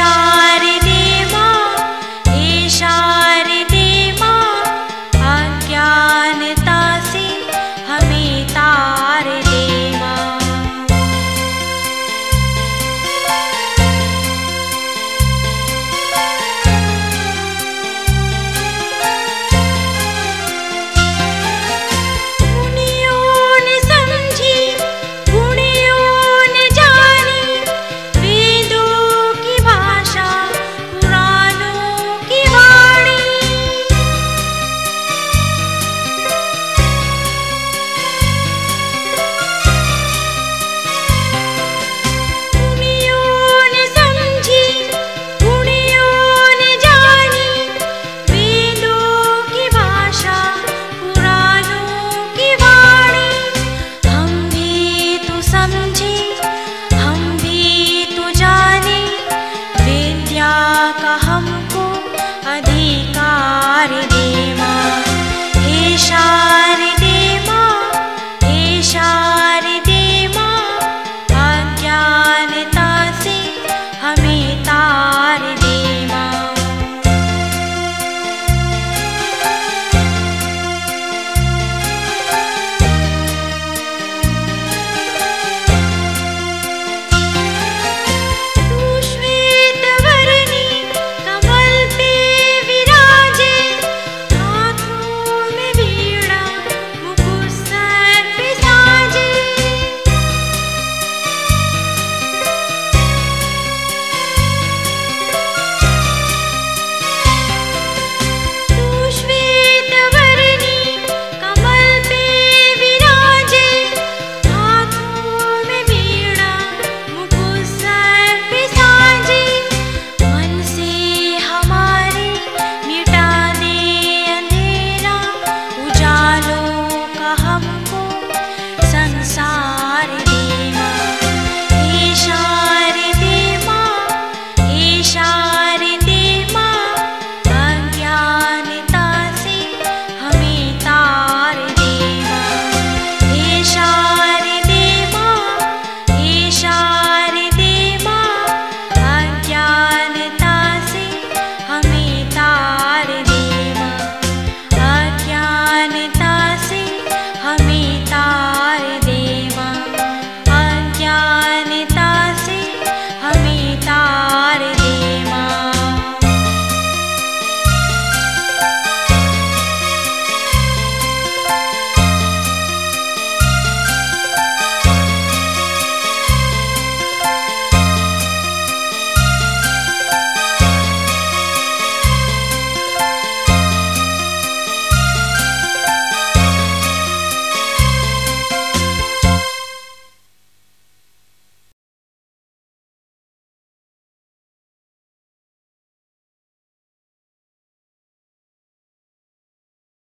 shine. कहा